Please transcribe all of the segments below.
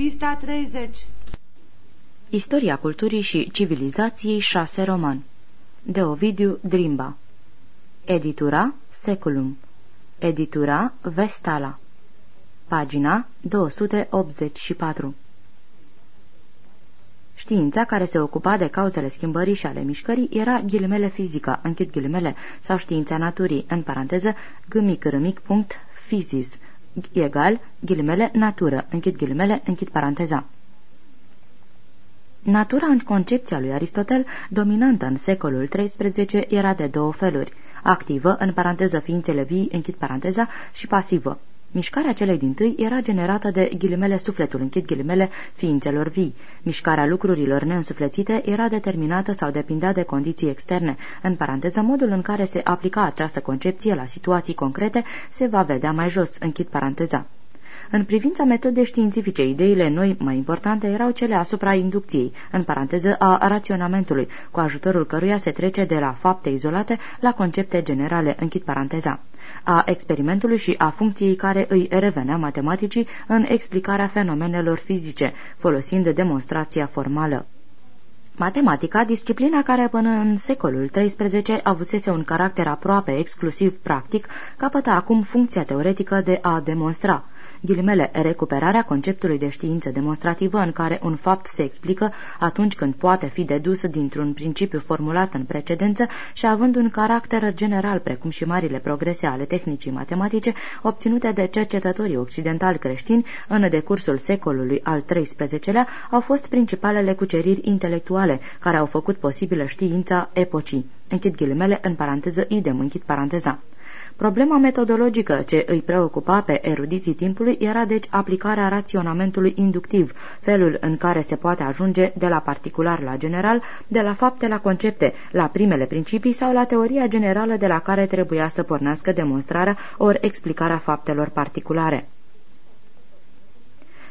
Pista 30 Istoria culturii și civilizației 6 roman. De Ovidiu Drimba. Editura Seculum. Editura Vestala. Pagina 284 Știința care se ocupa de cauzele schimbării și ale mișcării era ghilimele fizica, închid ghilimele, sau știința naturii, în paranteză, gâmic râmic punct physis, egal, ghilimele, natură, închid ghilimele, închid paranteza. Natura în concepția lui Aristotel, dominantă în secolul XIII, era de două feluri, activă, în paranteză ființele vii, închid paranteza, și pasivă. Mișcarea celei din tâi era generată de ghilimele sufletul, închid ghilimele, ființelor vii. Mișcarea lucrurilor neînsuflețite era determinată sau depindea de condiții externe. În paranteză, modul în care se aplica această concepție la situații concrete se va vedea mai jos, închid paranteza. În privința metodei științifice, ideile noi mai importante erau cele asupra inducției, în paranteză a raționamentului, cu ajutorul căruia se trece de la fapte izolate la concepte generale, închid paranteza a experimentului și a funcției care îi revenea matematicii în explicarea fenomenelor fizice, folosind demonstrația formală. Matematica, disciplina care până în secolul XIII avusese un caracter aproape exclusiv practic, capătă acum funcția teoretică de a demonstra ghilimele, recuperarea conceptului de știință demonstrativă în care un fapt se explică atunci când poate fi dedus dintr-un principiu formulat în precedență și având un caracter general, precum și marile progrese ale tehnicii matematice obținute de cercetătorii occidentali creștini în decursul secolului al XIII-lea, au fost principalele cuceriri intelectuale care au făcut posibilă știința epocii. Închid ghilimele în paranteză idem, închid paranteza. Problema metodologică ce îi preocupa pe erudiții timpului era deci aplicarea raționamentului inductiv, felul în care se poate ajunge de la particular la general, de la fapte la concepte, la primele principii sau la teoria generală de la care trebuia să pornească demonstrarea ori explicarea faptelor particulare.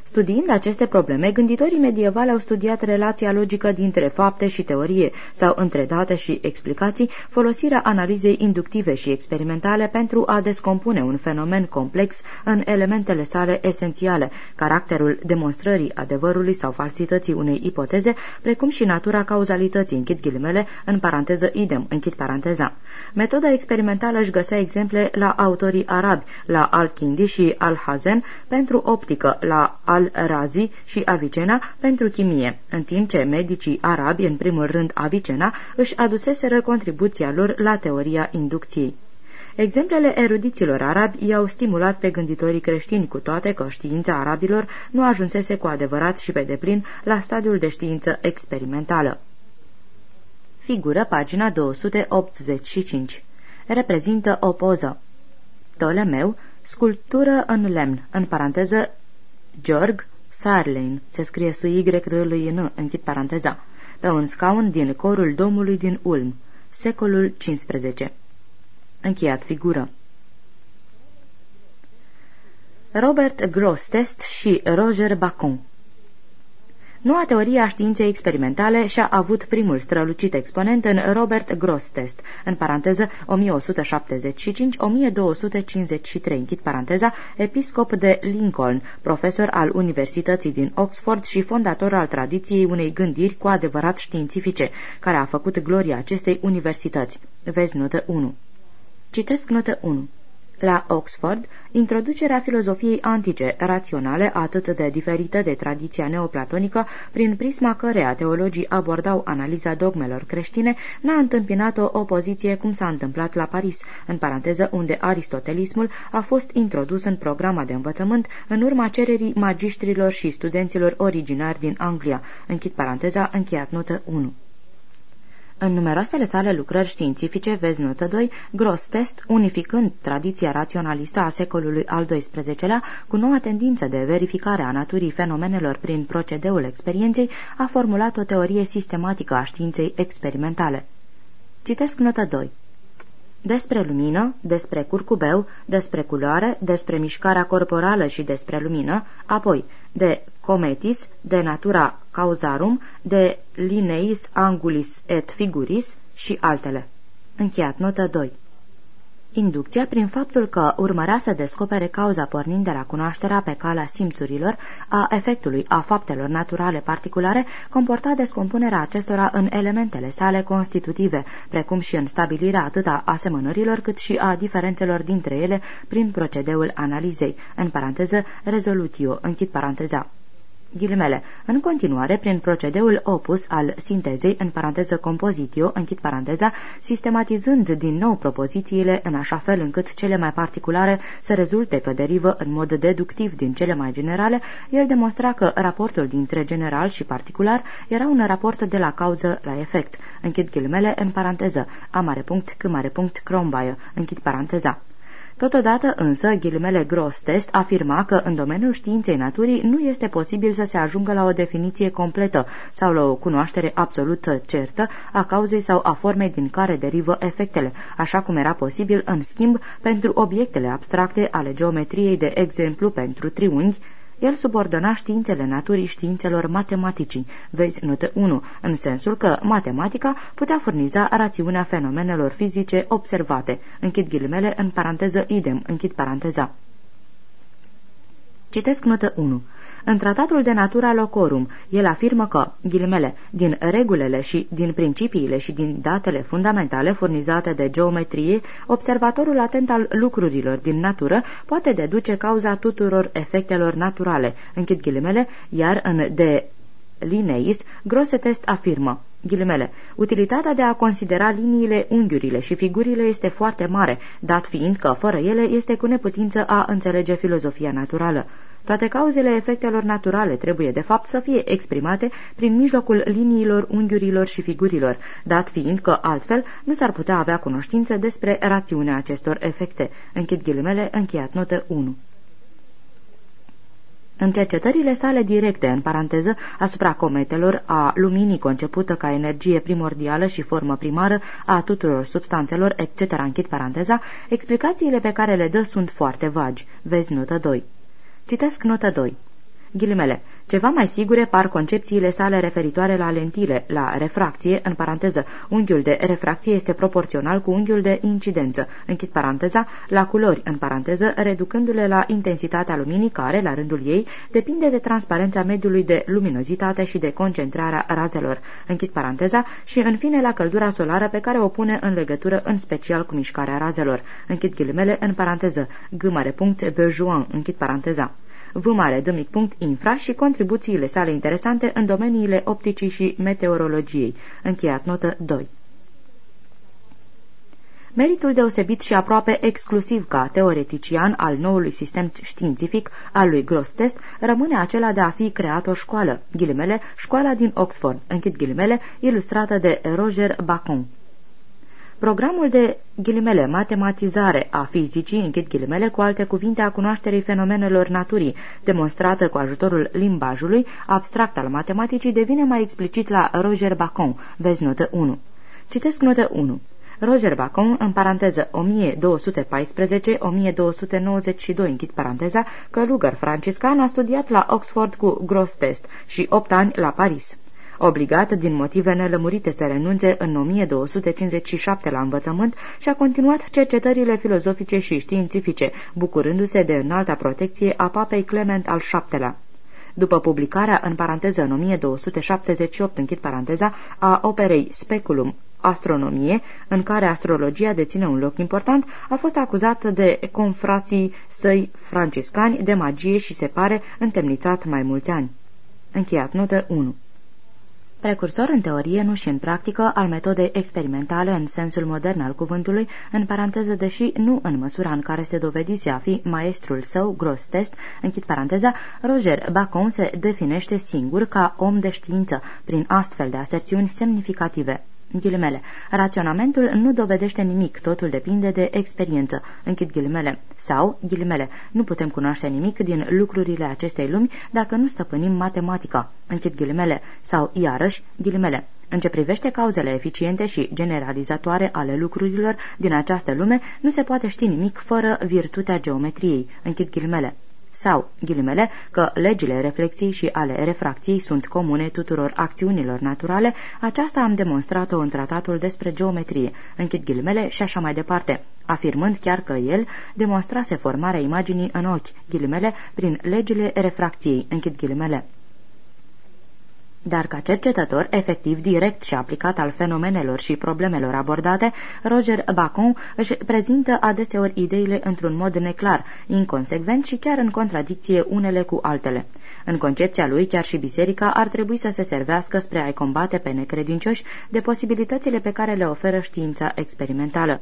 Studiind aceste probleme, gânditorii medievali au studiat relația logică dintre fapte și teorie sau între date și explicații, folosirea analizei inductive și experimentale pentru a descompune un fenomen complex în elementele sale esențiale, caracterul demonstrării adevărului sau falsității unei ipoteze, precum și natura cauzalității, închid ghilimele, în paranteză idem, închid paranteza. Metoda experimentală își găsea exemple la autorii arabi, la Al-Kindi și Al-Hazen pentru optică, la Al al-Razi și Avicena pentru chimie, în timp ce medicii arabi, în primul rând Avicena, își aduseseră contribuția lor la teoria inducției. Exemplele erudiților arabi i-au stimulat pe gânditorii creștini, cu toate că știința arabilor nu ajunsese cu adevărat și pe deplin la stadiul de știință experimentală. Figură pagina 285. Reprezintă o poză. Tolemeu, sculptură în lemn, în paranteză Georg Sarlein, se scrie s y r l i n închid paranteza, pe un scaun din corul domului din Ulm, secolul XV. Încheiat figură. Robert Grosseteste și Roger Bacon Noua teorie a științei experimentale și-a avut primul strălucit exponent în Robert Grosseteste, în paranteză 1175-1253, închid paranteza, episcop de Lincoln, profesor al Universității din Oxford și fondator al tradiției unei gândiri cu adevărat științifice, care a făcut gloria acestei universități. Vezi notă 1. Citesc notă 1. La Oxford, introducerea filozofiei antice, raționale, atât de diferită de tradiția neoplatonică, prin prisma căreia teologii abordau analiza dogmelor creștine, n-a întâmpinat o opoziție cum s-a întâmplat la Paris, în paranteză unde aristotelismul a fost introdus în programa de învățământ în urma cererii magiștrilor și studenților originari din Anglia. Închid paranteza, încheiat notă 1. În numeroasele sale lucrări științifice, vezi notă 2, Grosseteste, unificând tradiția raționalistă a secolului al XII-lea cu noua tendință de verificare a naturii fenomenelor prin procedeul experienței, a formulat o teorie sistematică a științei experimentale. Citesc notă 2 despre lumină, despre curcubeu, despre culoare, despre mișcarea corporală și despre lumină, apoi de cometis, de natura causarum, de lineis angulis et figuris și altele. Încheiat notă 2 Inducția, prin faptul că urmărea să descopere cauza pornind de la cunoașterea pe calea simțurilor a efectului a faptelor naturale particulare, comporta descompunerea acestora în elementele sale constitutive, precum și în stabilirea atât a asemănărilor cât și a diferențelor dintre ele prin procedeul analizei, în paranteză rezolutio, închid paranteza. Ghilimele. În continuare, prin procedeul opus al sintezei, în paranteză compozitio, închid paranteza, sistematizând din nou propozițiile în așa fel încât cele mai particulare să rezulte pe derivă în mod deductiv din cele mai generale, el demonstra că raportul dintre general și particular era un raport de la cauză la efect. Închid ghilimele în paranteză. A mare punct, c mare punct, crombaie. Închid paranteza. Totodată însă, ghilimele gros test afirma că în domeniul științei naturii nu este posibil să se ajungă la o definiție completă sau la o cunoaștere absolută certă a cauzei sau a formei din care derivă efectele, așa cum era posibil, în schimb, pentru obiectele abstracte ale geometriei, de exemplu pentru triunghi, el subordona științele naturii științelor matematicii, vezi notă 1, în sensul că matematica putea furniza rațiunea fenomenelor fizice observate. Închid ghilimele în paranteză idem, închid paranteza. Citesc notă 1. În tratatul de natura locorum, el afirmă că, ghilimele, din regulile și din principiile și din datele fundamentale furnizate de geometrie, observatorul atent al lucrurilor din natură poate deduce cauza tuturor efectelor naturale, închid ghilimele, iar în de Lineis, Grosetest afirmă, ghilimele, utilitatea de a considera liniile, unghiurile și figurile este foarte mare, dat fiind că fără ele este cu neputință a înțelege filozofia naturală. Toate cauzele efectelor naturale trebuie, de fapt, să fie exprimate prin mijlocul liniilor, unghiurilor și figurilor, dat fiind că, altfel, nu s-ar putea avea cunoștință despre rațiunea acestor efecte. Închid ghilimele, încheiat notă 1. În cercetările sale directe, în paranteză, asupra cometelor, a luminii concepută ca energie primordială și formă primară a tuturor substanțelor, etc., închid paranteza, explicațiile pe care le dă sunt foarte vagi. Vezi notă 2. Citesc notă 2. Ghilimele. Ceva mai sigure par concepțiile sale referitoare la lentile, la refracție, în paranteză, unghiul de refracție este proporțional cu unghiul de incidență, închid paranteza, la culori, în paranteză, reducându-le la intensitatea luminii care, la rândul ei, depinde de transparența mediului de luminozitate și de concentrarea razelor, închid paranteza, și, în fine, la căldura solară pe care o pune în legătură în special cu mișcarea razelor, închid ghilimele, în paranteză, g mare punct, Berjuan, închid paranteza. V mare d mic punct infra și contribuțiile sale interesante în domeniile opticii și meteorologiei. Încheiat notă 2. Meritul deosebit și aproape exclusiv ca teoretician al noului sistem științific al lui Grostest rămâne acela de a fi creat o școală, ghilimele, școala din Oxford, închid ghilimele, ilustrată de Roger Bacon. Programul de ghilimele, matematizare a fizicii, închid ghilimele, cu alte cuvinte a cunoașterii fenomenelor naturii, demonstrată cu ajutorul limbajului abstract al matematicii, devine mai explicit la Roger Bacon, vezi notă 1. Citesc notă 1. Roger Bacon, în paranteză 1214-1292, închid paranteza, călugăr franciscan, a studiat la Oxford cu Grostest și 8 ani la Paris obligat din motive nelămurite să renunțe în 1257 la învățământ și a continuat cercetările filozofice și științifice, bucurându-se de înalta protecție a papei Clement al VII-lea. După publicarea în paranteză în 1278, închid paranteza, a operei Speculum astronomie, în care astrologia deține un loc important, a fost acuzat de confrații săi franciscani de magie și se pare întemnițat mai mulți ani. Încheiat notă 1 Precursor în teorie, nu și în practică, al metodei experimentale în sensul modern al cuvântului, în paranteză, deși nu în măsura în care se dovedise a fi maestrul său, gros test, închid paranteza, Roger Bacon se definește singur ca om de știință, prin astfel de aserțiuni semnificative. Ghilimele. Raționamentul nu dovedește nimic, totul depinde de experiență. Închid ghilimele. Sau, ghilimele, nu putem cunoaște nimic din lucrurile acestei lumi dacă nu stăpânim matematica. Închid ghilimele. Sau, iarăși, ghilimele. În ce privește cauzele eficiente și generalizatoare ale lucrurilor din această lume, nu se poate ști nimic fără virtutea geometriei. Închid ghilimele sau, ghilimele, că legile reflexiei și ale refracției sunt comune tuturor acțiunilor naturale, aceasta am demonstrat-o în tratatul despre geometrie, închid ghilimele și așa mai departe, afirmând chiar că el demonstrase formarea imaginii în ochi, ghilimele, prin legile refracției, închid ghilimele dar ca cercetător efectiv, direct și aplicat al fenomenelor și problemelor abordate, Roger Bacon își prezintă adeseori ideile într-un mod neclar, inconsecvent și chiar în contradicție unele cu altele. În concepția lui, chiar și biserica ar trebui să se servească spre a-i combate pe necredincioși de posibilitățile pe care le oferă știința experimentală.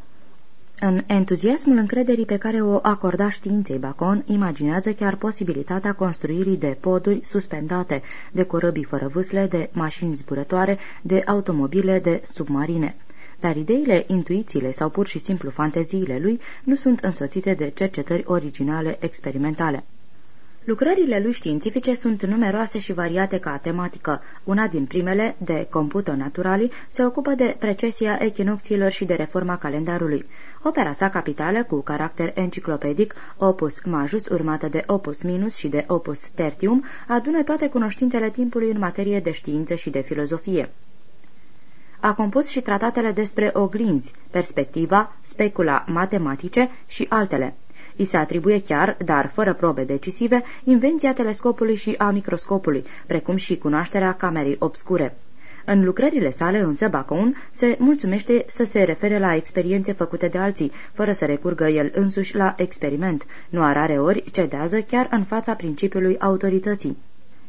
În entuziasmul încrederii pe care o acorda științei Bacon, imaginează chiar posibilitatea construirii de poduri suspendate, de corăbii fără vâsle, de mașini zburătoare, de automobile, de submarine. Dar ideile, intuițiile sau pur și simplu fanteziile lui nu sunt însoțite de cercetări originale experimentale. Lucrările lui științifice sunt numeroase și variate ca tematică. Una din primele, de Computo Naturali, se ocupă de precesia echinocțiilor și de reforma calendarului. Opera sa capitală, cu caracter enciclopedic, opus majus urmată de opus minus și de opus tertium, adună toate cunoștințele timpului în materie de știință și de filozofie. A compus și tratatele despre oglinzi, perspectiva, specula matematice și altele. I se atribuie chiar, dar fără probe decisive, invenția telescopului și a microscopului, precum și cunoașterea camerei obscure. În lucrările sale, însă, Bacon se mulțumește să se refere la experiențe făcute de alții, fără să recurgă el însuși la experiment. Nu a rare ori cedează chiar în fața principiului autorității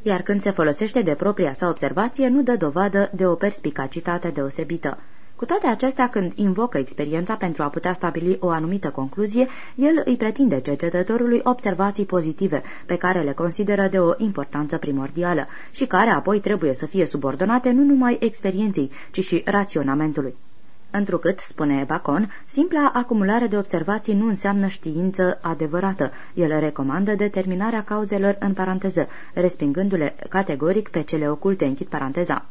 iar când se folosește de propria sa observație, nu dă dovadă de o perspicacitate deosebită. Cu toate acestea, când invocă experiența pentru a putea stabili o anumită concluzie, el îi pretinde cercetătorului observații pozitive, pe care le consideră de o importanță primordială și care apoi trebuie să fie subordonate nu numai experienței, ci și raționamentului. Întrucât, spune Bacon, simpla acumulare de observații nu înseamnă știință adevărată. El recomandă determinarea cauzelor în paranteză, respingându-le categoric pe cele oculte, închid paranteza.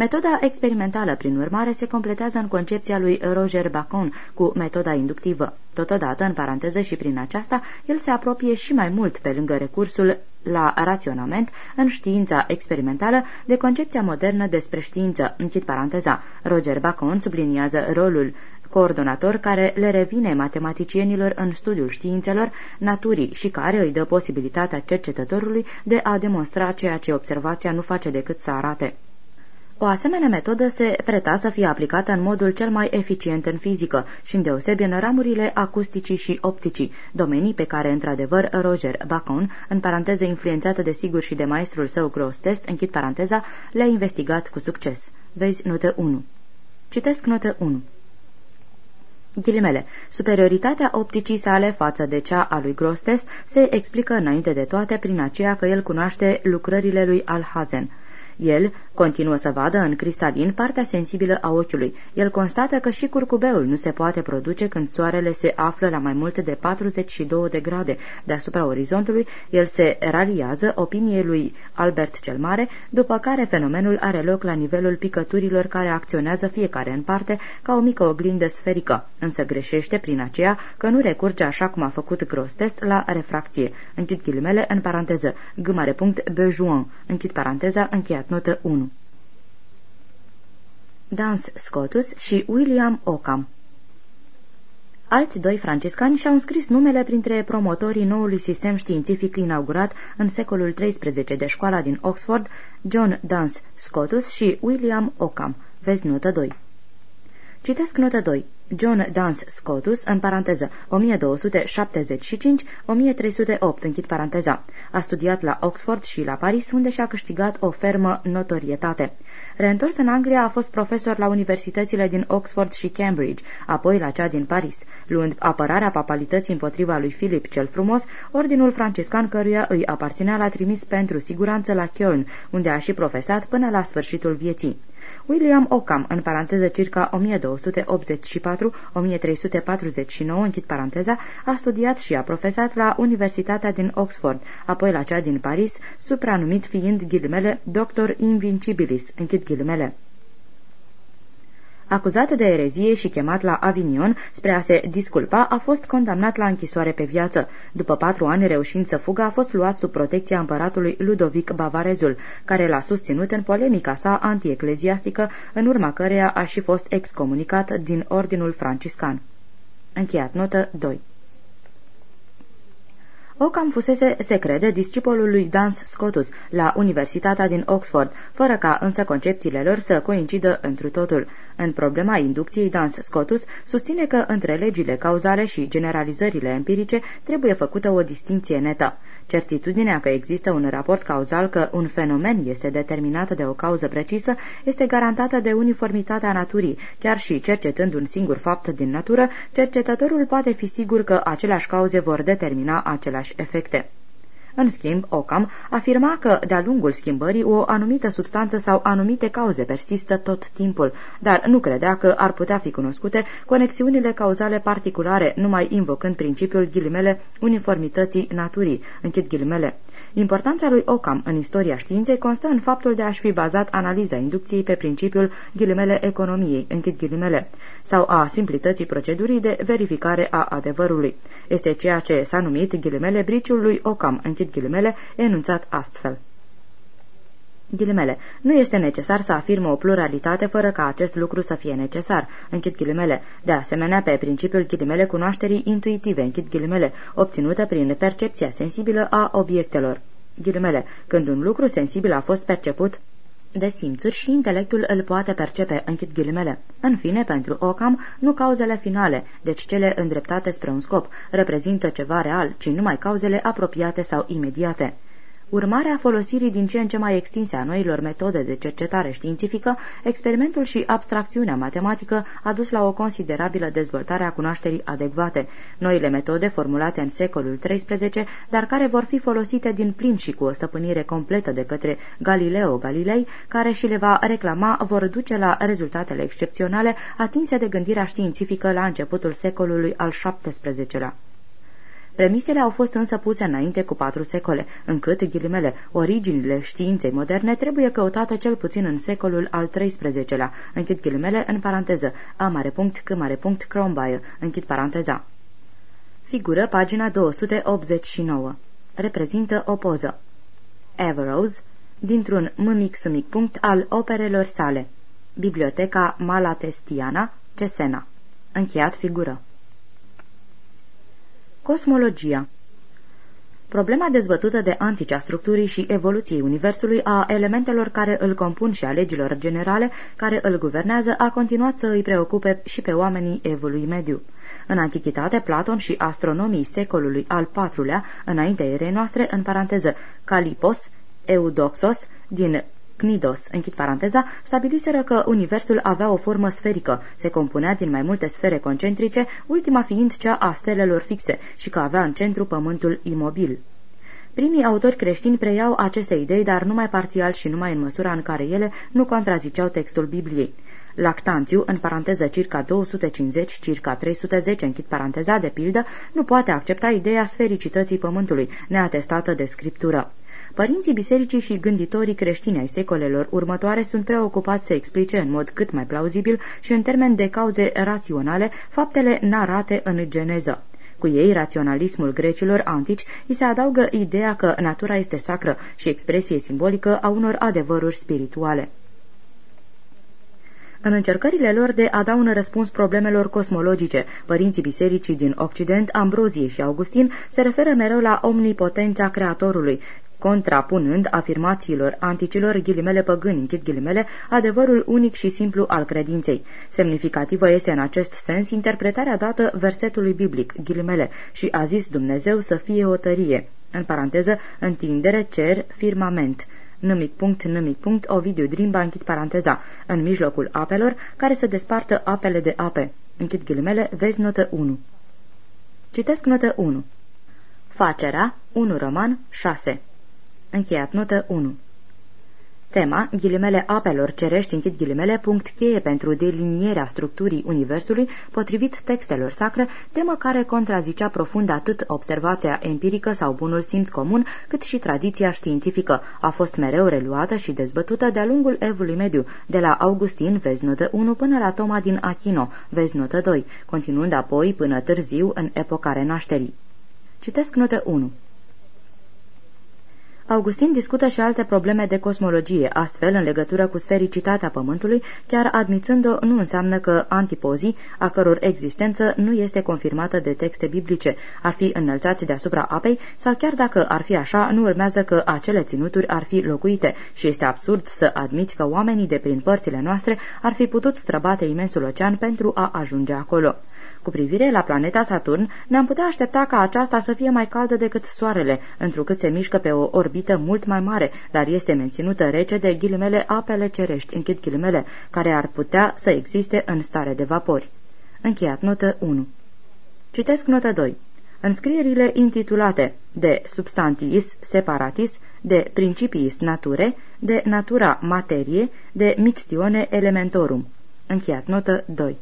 Metoda experimentală, prin urmare, se completează în concepția lui Roger Bacon cu metoda inductivă. Totodată, în paranteză și prin aceasta, el se apropie și mai mult pe lângă recursul la raționament în știința experimentală de concepția modernă despre știință. Închid paranteza. Roger Bacon subliniază rolul coordonator care le revine matematicienilor în studiul științelor, naturii și care îi dă posibilitatea cercetătorului de a demonstra ceea ce observația nu face decât să arate. O asemenea metodă se preta să fie aplicată în modul cel mai eficient în fizică și îndeosebi în ramurile acusticii și opticii, domenii pe care, într-adevăr, Roger Bacon, în paranteză influențată de sigur și de maestrul său Gross Test, închid paranteza, le-a investigat cu succes. Vezi notă 1. Citesc notă 1. Ghilimele, superioritatea opticii sale față de cea a lui Grosses se explică înainte de toate prin aceea că el cunoaște lucrările lui Alhazen. El continuă să vadă în cristalin partea sensibilă a ochiului. El constată că și curcubeul nu se poate produce când soarele se află la mai mult de 42 de grade deasupra orizontului. El se raliază opiniei lui Albert cel Mare, după care fenomenul are loc la nivelul picăturilor care acționează fiecare în parte ca o mică oglindă sferică, însă greșește prin aceea că nu recurge așa cum a făcut Grostest la refracție. Închid ghilimele în paranteză. G punct Bejuan. Închid paranteza, încheiat notă 1. Dans Scotus și William Ockham Alți doi franciscani și-au înscris numele printre promotorii noului sistem științific inaugurat în secolul XIII de școala din Oxford, John Dance Scotus și William Ockham. Vezi notă 2. Citesc notă 2. John Dance Scotus, în paranteză, 1275-1308, închid paranteza. A studiat la Oxford și la Paris, unde și-a câștigat o fermă notorietate. Reîntors în Anglia, a fost profesor la universitățile din Oxford și Cambridge, apoi la cea din Paris. Luând apărarea papalității împotriva lui Filip cel Frumos, ordinul franciscan căruia îi aparținea l-a trimis pentru siguranță la Köln, unde a și profesat până la sfârșitul vieții. William Ockham, în paranteză circa 1284-1349, închid paranteza, a studiat și a profesat la Universitatea din Oxford, apoi la cea din Paris, supranumit fiind ghilimele Doctor Invincibilis, închid ghilimele. Acuzat de erezie și chemat la Avignon spre a se disculpa, a fost condamnat la închisoare pe viață. După patru ani reușind să fugă, a fost luat sub protecția împăratului Ludovic Bavarezul, care l-a susținut în polemica sa antiecleziastică, în urma căreia a și fost excomunicat din Ordinul Franciscan. Încheiat notă 2 Ockham fusese, se crede, discipolul lui Dans Scotus la Universitatea din Oxford, fără ca însă concepțiile lor să coincidă întru totul. În problema inducției, Dans Scotus susține că între legile cauzale și generalizările empirice trebuie făcută o distinție netă. Certitudinea că există un raport cauzal, că un fenomen este determinat de o cauză precisă, este garantată de uniformitatea naturii. Chiar și cercetând un singur fapt din natură, cercetătorul poate fi sigur că aceleași cauze vor determina aceleași efecte. În schimb, Ockham afirma că, de-a lungul schimbării, o anumită substanță sau anumite cauze persistă tot timpul, dar nu credea că ar putea fi cunoscute conexiunile cauzale particulare, numai invocând principiul ghilimele uniformității naturii, închid ghilimele. Importanța lui Ockham în istoria științei constă în faptul de a-și fi bazat analiza inducției pe principiul ghilimele economiei, închid ghilimele, sau a simplității procedurii de verificare a adevărului. Este ceea ce s-a numit ghilimele briciul lui Ockham, închid ghilimele, enunțat astfel. Ghilimele. Nu este necesar să afirmă o pluralitate fără ca acest lucru să fie necesar. Închid ghilimele. De asemenea, pe principiul ghilimele cunoașterii intuitive, închid ghilimele, obținută prin percepția sensibilă a obiectelor. Ghilimele. Când un lucru sensibil a fost perceput de simțuri și intelectul îl poate percepe, închid ghilimele. În fine, pentru Ocam, nu cauzele finale, deci cele îndreptate spre un scop, reprezintă ceva real, ci numai cauzele apropiate sau imediate. Urmarea folosirii din ce în ce mai extinse a noilor metode de cercetare științifică, experimentul și abstracțiunea matematică a dus la o considerabilă dezvoltare a cunoașterii adecvate. Noile metode formulate în secolul XIII, dar care vor fi folosite din plin și cu o stăpânire completă de către Galileo Galilei, care și le va reclama, vor duce la rezultatele excepționale atinse de gândirea științifică la începutul secolului al XVII-lea. Premisele au fost însă puse înainte cu patru secole, încât, ghilimele, originile științei moderne trebuie căutate cel puțin în secolul al XIII-lea, închid ghilimele în paranteză, a mare punct, c mare punct, Crombaie, închid paranteza. Figură pagina 289. Reprezintă o poză. Averroes, dintr-un mâmic mic punct al operelor sale. Biblioteca Malatestiana, Cesena. Încheiat figură. Cosmologia Problema dezbătută de anticea structurii și evoluției Universului a elementelor care îl compun și a legilor generale care îl guvernează a continuat să îi preocupe și pe oamenii evului mediu. În antichitate, Platon și astronomii secolului al IV-lea, înainte erei noastre, în paranteză, Calipos, Eudoxos, din Cnidos, închid paranteza, stabiliseră că universul avea o formă sferică, se compunea din mai multe sfere concentrice, ultima fiind cea a stelelor fixe și că avea în centru pământul imobil. Primii autori creștini preiau aceste idei, dar numai parțial și numai în măsura în care ele nu contraziceau textul Bibliei. Lactanțiu, în paranteză circa 250, circa 310, închid paranteza, de pildă, nu poate accepta ideea sfericității pământului, neatestată de scriptură. Părinții bisericii și gânditorii creștini ai secolelor următoare sunt preocupați să explice în mod cât mai plauzibil și în termen de cauze raționale faptele narate în geneză. Cu ei, raționalismul grecilor antici îi se adaugă ideea că natura este sacră și expresie simbolică a unor adevăruri spirituale. În încercările lor de a da un răspuns problemelor cosmologice, părinții bisericii din Occident, Ambrozie și Augustin, se referă mereu la omnipotența Creatorului, contrapunând afirmațiilor anticilor ghilimele păgâni, închid ghilimele, adevărul unic și simplu al credinței. Semnificativă este în acest sens interpretarea dată versetului biblic, ghilimele, și a zis Dumnezeu să fie o tărie, în paranteză, întindere, cer, firmament nimic punct, nimic punct, Ovidiu Drimba, închid paranteza, în mijlocul apelor, care să despartă apele de ape. Închid ghilimele, vezi notă 1. Citesc notă 1. Facerea, 1 roman, 6. Încheiat notă 1 Tema, ghilimele apelor cerești, închid ghilimele, punct cheie pentru delinierea structurii Universului, potrivit textelor sacre, temă care contrazicea profund atât observația empirică sau bunul simț comun, cât și tradiția științifică. A fost mereu reluată și dezbătută de-a lungul evului mediu, de la Augustin, vezi notă 1, până la Toma din Achino, vezi notă 2, continuând apoi până târziu în epoca renașterii. Citesc notă 1. Augustin discută și alte probleme de cosmologie, astfel, în legătură cu sfericitatea Pământului, chiar admițând-o nu înseamnă că antipozii, a căror existență nu este confirmată de texte biblice, ar fi înălțați deasupra apei, sau chiar dacă ar fi așa, nu urmează că acele ținuturi ar fi locuite și este absurd să admiți că oamenii de prin părțile noastre ar fi putut străbate imensul ocean pentru a ajunge acolo. Cu privire la planeta Saturn, ne-am putea aștepta ca aceasta să fie mai caldă decât Soarele, întrucât se mișcă pe o orbită mult mai mare, dar este menținută rece de ghilimele apele cerești, închid ghilimele, care ar putea să existe în stare de vapori. Încheiat notă 1. Citesc notă 2. Înscrierile intitulate de substantiis separatis, de principiis nature, de natura materie, de mixtione elementorum. Încheiat notă 2.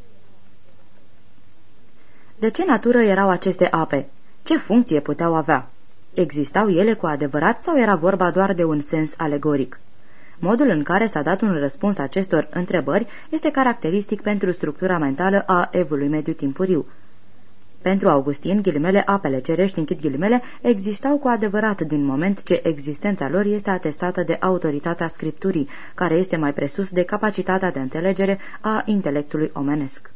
De ce natură erau aceste ape? Ce funcție puteau avea? Existau ele cu adevărat sau era vorba doar de un sens alegoric? Modul în care s-a dat un răspuns acestor întrebări este caracteristic pentru structura mentală a evului mediu timpuriu. Pentru Augustin, ghilimele apele cerești, închid ghilimele, existau cu adevărat din moment ce existența lor este atestată de autoritatea scripturii, care este mai presus de capacitatea de înțelegere a intelectului omenesc.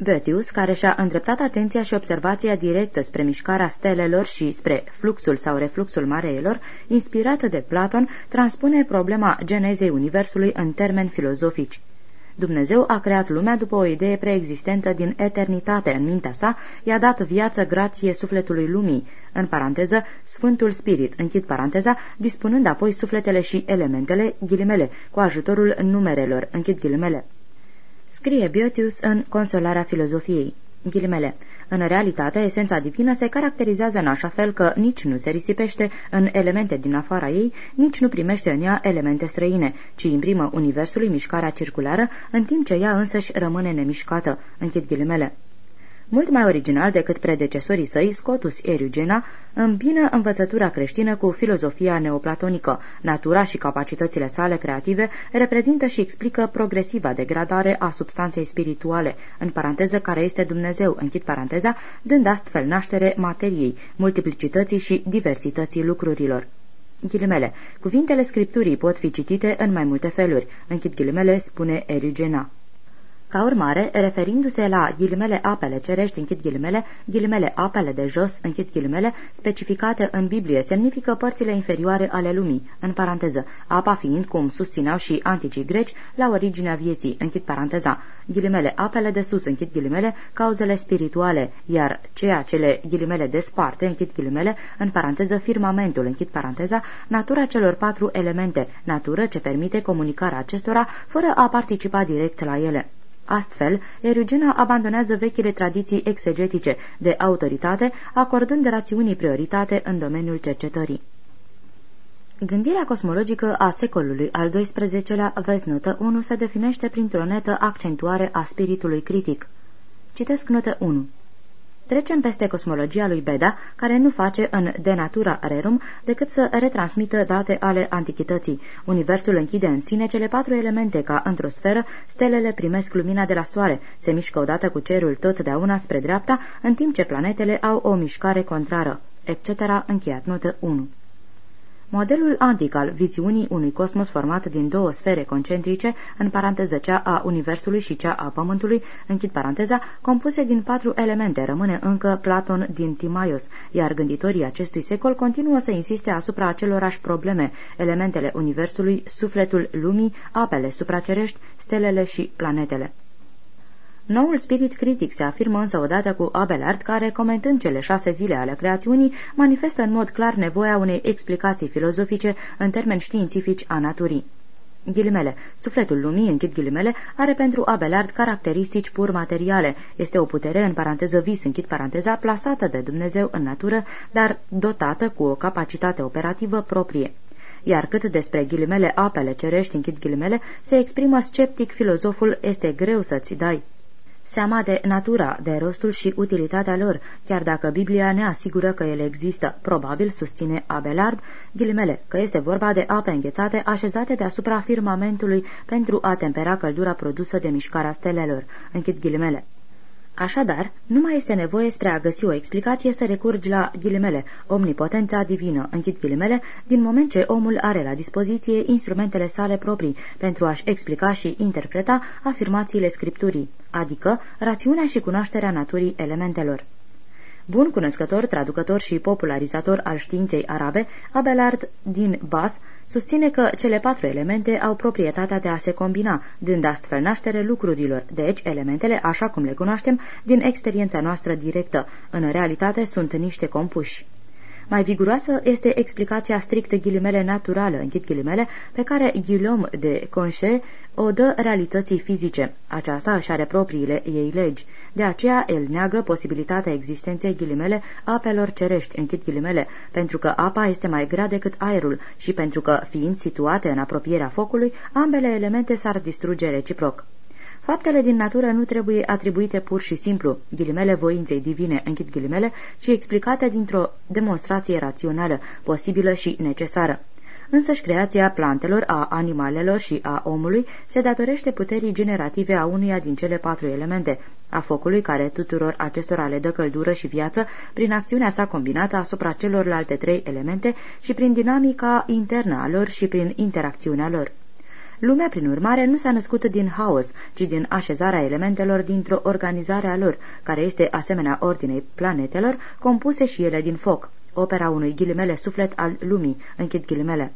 Boetius, care și-a îndreptat atenția și observația directă spre mișcarea stelelor și spre fluxul sau refluxul mareilor, inspirată de Platon, transpune problema genezei Universului în termeni filozofici. Dumnezeu a creat lumea după o idee preexistentă din eternitate în mintea sa, i-a dat viață grație sufletului lumii, în paranteză, Sfântul Spirit, închid paranteza, dispunând apoi sufletele și elementele, ghilimele, cu ajutorul numerelor, închid ghilimele. Scrie Biotius în Consolarea filozofiei. Ghilimele. În realitate, esența divină se caracterizează în așa fel că nici nu se risipește în elemente din afara ei, nici nu primește în ea elemente străine, ci imprimă universului mișcarea circulară, în timp ce ea însăși rămâne nemișcată. Închid ghilimele. Mult mai original decât predecesorii săi, Scotus Eriugena îmbină învățătura creștină cu filozofia neoplatonică. Natura și capacitățile sale creative reprezintă și explică progresiva degradare a substanței spirituale, în paranteză care este Dumnezeu, închid paranteza, dând astfel naștere materiei, multiplicității și diversității lucrurilor. Ghilimele. Cuvintele scripturii pot fi citite în mai multe feluri. Închid ghilimele, spune Erigena. Ca urmare, referindu-se la ghilimele apele cerești, închid ghilimele, ghilimele apele de jos, închid ghilimele, specificate în Biblie, semnifică părțile inferioare ale lumii, în paranteză, apa fiind, cum susțineau și anticii greci, la originea vieții, închid paranteza, ghilimele apele de sus, închid ghilimele, cauzele spirituale, iar ceea ce le ghilimele desparte, închid ghilimele, în paranteză, firmamentul, închid paranteza, natura celor patru elemente, natură ce permite comunicarea acestora fără a participa direct la ele. Astfel, Erugena abandonează vechile tradiții exegetice de autoritate, acordând rațiunii prioritate în domeniul cercetării. Gândirea cosmologică a secolului al XII-lea, vezi notă 1, se definește printr-o netă accentuare a spiritului critic. Citesc notă 1. Trecem peste cosmologia lui Beda, care nu face în De Natura Rerum decât să retransmită date ale antichității. Universul închide în sine cele patru elemente ca într-o sferă, stelele primesc lumina de la soare, se mișcă odată cu cerul totdeauna spre dreapta, în timp ce planetele au o mișcare contrară, etc. Încheiat notă 1. Modelul antic al viziunii unui cosmos format din două sfere concentrice, în paranteză cea a Universului și cea a Pământului, închid paranteza, compuse din patru elemente, rămâne încă Platon din Timaios, iar gânditorii acestui secol continuă să insiste asupra acelorași probleme, elementele Universului, sufletul lumii, apele supracerești, stelele și planetele. Noul spirit critic se afirmă însă odată cu Abelard, care, comentând cele șase zile ale creațiunii, manifestă în mod clar nevoia unei explicații filozofice în termeni științifici a naturii. Ghilimele. Sufletul lumii, închid ghilimele, are pentru Abelard caracteristici pur materiale. Este o putere, în paranteză vis, închid paranteza, plasată de Dumnezeu în natură, dar dotată cu o capacitate operativă proprie. iar cât despre ghilimele apele cerești, închid ghilimele, se exprimă sceptic filozoful, este greu să-ți dai seama de natura, de rostul și utilitatea lor, chiar dacă Biblia ne asigură că ele există. Probabil, susține Abelard, ghilimele, că este vorba de ape înghețate așezate deasupra firmamentului pentru a tempera căldura produsă de mișcarea stelelor. Închid ghilimele. Așadar, nu mai este nevoie spre a găsi o explicație să recurgi la ghilimele, omnipotența divină, închid ghilimele, din moment ce omul are la dispoziție instrumentele sale proprii pentru a-și explica și interpreta afirmațiile scripturii, adică rațiunea și cunoașterea naturii elementelor. Bun cunoscător, traducător și popularizator al științei arabe, Abelard din Bath susține că cele patru elemente au proprietatea de a se combina, dând astfel naștere lucrurilor, deci elementele, așa cum le cunoaștem, din experiența noastră directă, în realitate sunt niște compuși. Mai viguroasă este explicația strict ghilimele naturală, închid ghilimele, pe care Guillaume de Conche o dă realității fizice. Aceasta își are propriile ei legi. De aceea el neagă posibilitatea existenței ghilimele apelor cerești, închid ghilimele, pentru că apa este mai grea decât aerul și pentru că, fiind situate în apropierea focului, ambele elemente s-ar distruge reciproc. Faptele din natură nu trebuie atribuite pur și simplu, ghilimele voinței divine, închid ghilimele, ci explicate dintr-o demonstrație rațională, posibilă și necesară. Însăși creația plantelor, a animalelor și a omului se datorește puterii generative a unuia din cele patru elemente, a focului care tuturor acestora le dă căldură și viață prin acțiunea sa combinată asupra celorlalte trei elemente și prin dinamica internă a lor și prin interacțiunea lor. Lumea, prin urmare, nu s-a născut din haos, ci din așezarea elementelor dintr-o organizare a lor, care este asemenea ordinei planetelor, compuse și ele din foc, opera unui ghilimele suflet al lumii, închid ghilimele.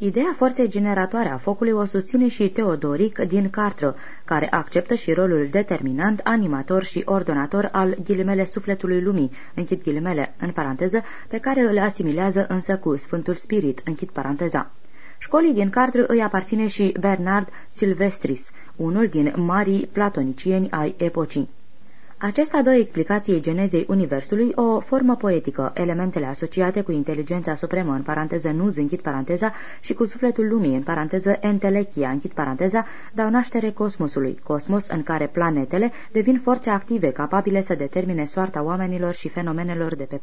Ideea forței generatoare a focului o susține și Teodoric din Cartră, care acceptă și rolul determinant, animator și ordonator al ghilimele sufletului lumii, închid ghilimele, în paranteză, pe care îl asimilează însă cu Sfântul Spirit, închid paranteza. Școlii din Cartră îi aparține și Bernard Silvestris, unul din marii platonicieni ai epocii. Acesta dă explicației genezei Universului o formă poetică, elementele asociate cu inteligența supremă, în paranteză nu închid paranteza, și cu sufletul lumii, în paranteză entelechia, închid paranteza, dau naștere cosmosului, cosmos în care planetele devin forțe active capabile să determine soarta oamenilor și fenomenelor de pe